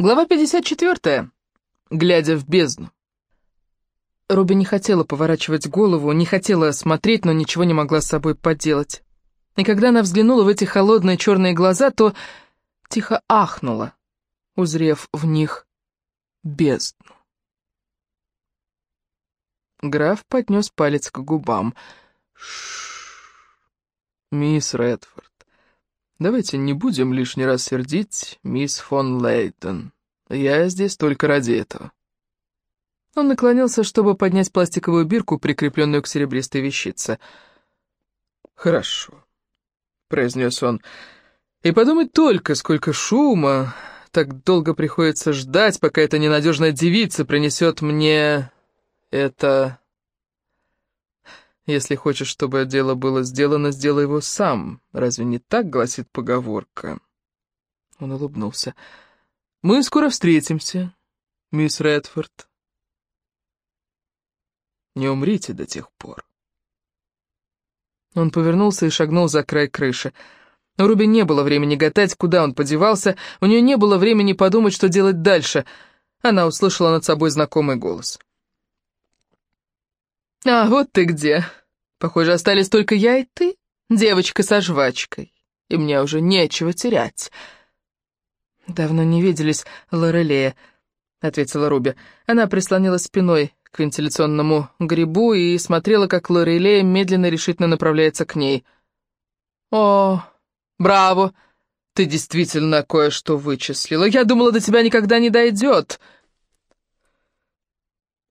Глава 54. Глядя в бездну. Руби не хотела поворачивать голову, не хотела смотреть, но ничего не могла с собой поделать. И когда она взглянула в эти холодные черные глаза, то тихо ахнула, узрев в них бездну. Граф поднес палец к губам. Ш мисс Редфорд. Давайте не будем лишний раз сердить мисс фон Лейтон. Я здесь только ради этого». Он наклонился, чтобы поднять пластиковую бирку, прикрепленную к серебристой вещице. «Хорошо», — произнес он. «И подумать только, сколько шума. Так долго приходится ждать, пока эта ненадежная девица принесет мне... это...» Если хочешь, чтобы дело было сделано, сделай его сам. Разве не так гласит поговорка?» Он улыбнулся. «Мы скоро встретимся, мисс Редфорд. Не умрите до тех пор». Он повернулся и шагнул за край крыши. У Руби не было времени гадать, куда он подевался, у нее не было времени подумать, что делать дальше. Она услышала над собой знакомый голос. «А, вот ты где!» Похоже, остались только я и ты, девочка со жвачкой, и мне уже нечего терять». «Давно не виделись, Лорелея», — ответила Руби. Она прислонилась спиной к вентиляционному грибу и смотрела, как Лорелея медленно решительно направляется к ней. «О, браво! Ты действительно кое-что вычислила. Я думала, до тебя никогда не дойдет!»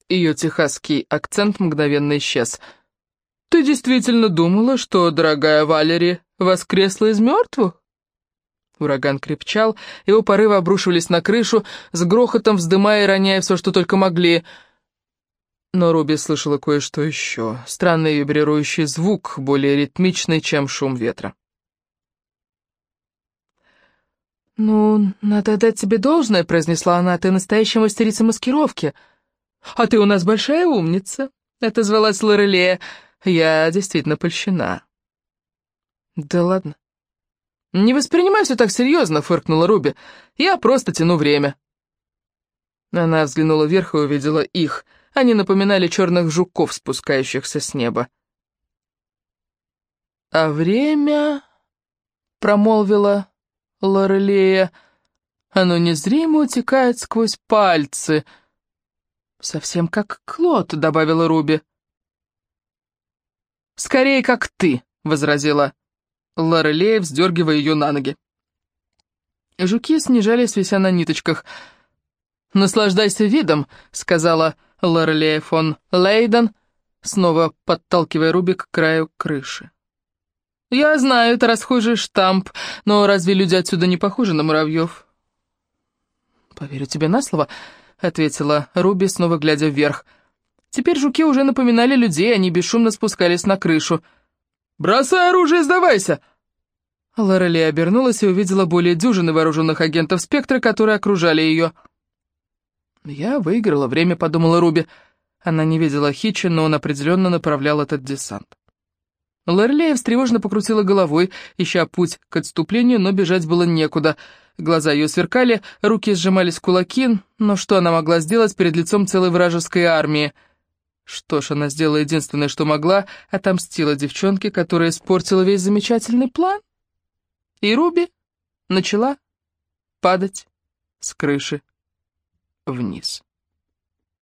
Ее техасский акцент мгновенно исчез — «Ты действительно думала, что дорогая Валери воскресла из мертвых?» Ураган крепчал, его порывы обрушивались на крышу, с грохотом вздымая и роняя все, что только могли. Но Руби слышала кое-что еще. Странный вибрирующий звук, более ритмичный, чем шум ветра. «Ну, надо отдать тебе должное», — произнесла она, — «ты настоящая мастерица маскировки». «А ты у нас большая умница», — отозвалась Лорелея. Я действительно польщена». «Да ладно». «Не воспринимай все так серьезно», — фыркнула Руби. «Я просто тяну время». Она взглянула вверх и увидела их. Они напоминали черных жуков, спускающихся с неба. «А время...» — промолвила Лорелея. «Оно незримо утекает сквозь пальцы». «Совсем как Клод», — добавила Руби. «Скорее, как ты», — возразила Лорелея, вздергивая ее на ноги. Жуки снижались, вися на ниточках. «Наслаждайся видом», — сказала Лорелея фон Лейден, снова подталкивая Руби к краю крыши. «Я знаю, это расхожий штамп, но разве люди отсюда не похожи на муравьев?» «Поверю тебе на слово», — ответила Руби, снова глядя вверх. Теперь жуки уже напоминали людей, они бесшумно спускались на крышу. «Бросай оружие, сдавайся!» Лорели обернулась и увидела более дюжины вооруженных агентов «Спектра», которые окружали ее. «Я выиграла время», — подумала Руби. Она не видела Хитча, но он определенно направлял этот десант. Лорелея встревоженно покрутила головой, ища путь к отступлению, но бежать было некуда. Глаза ее сверкали, руки сжимались в кулаки, но что она могла сделать перед лицом целой вражеской армии — что ж, она сделала единственное, что могла, отомстила девчонке, которая испортила весь замечательный план. И Руби начала падать с крыши вниз.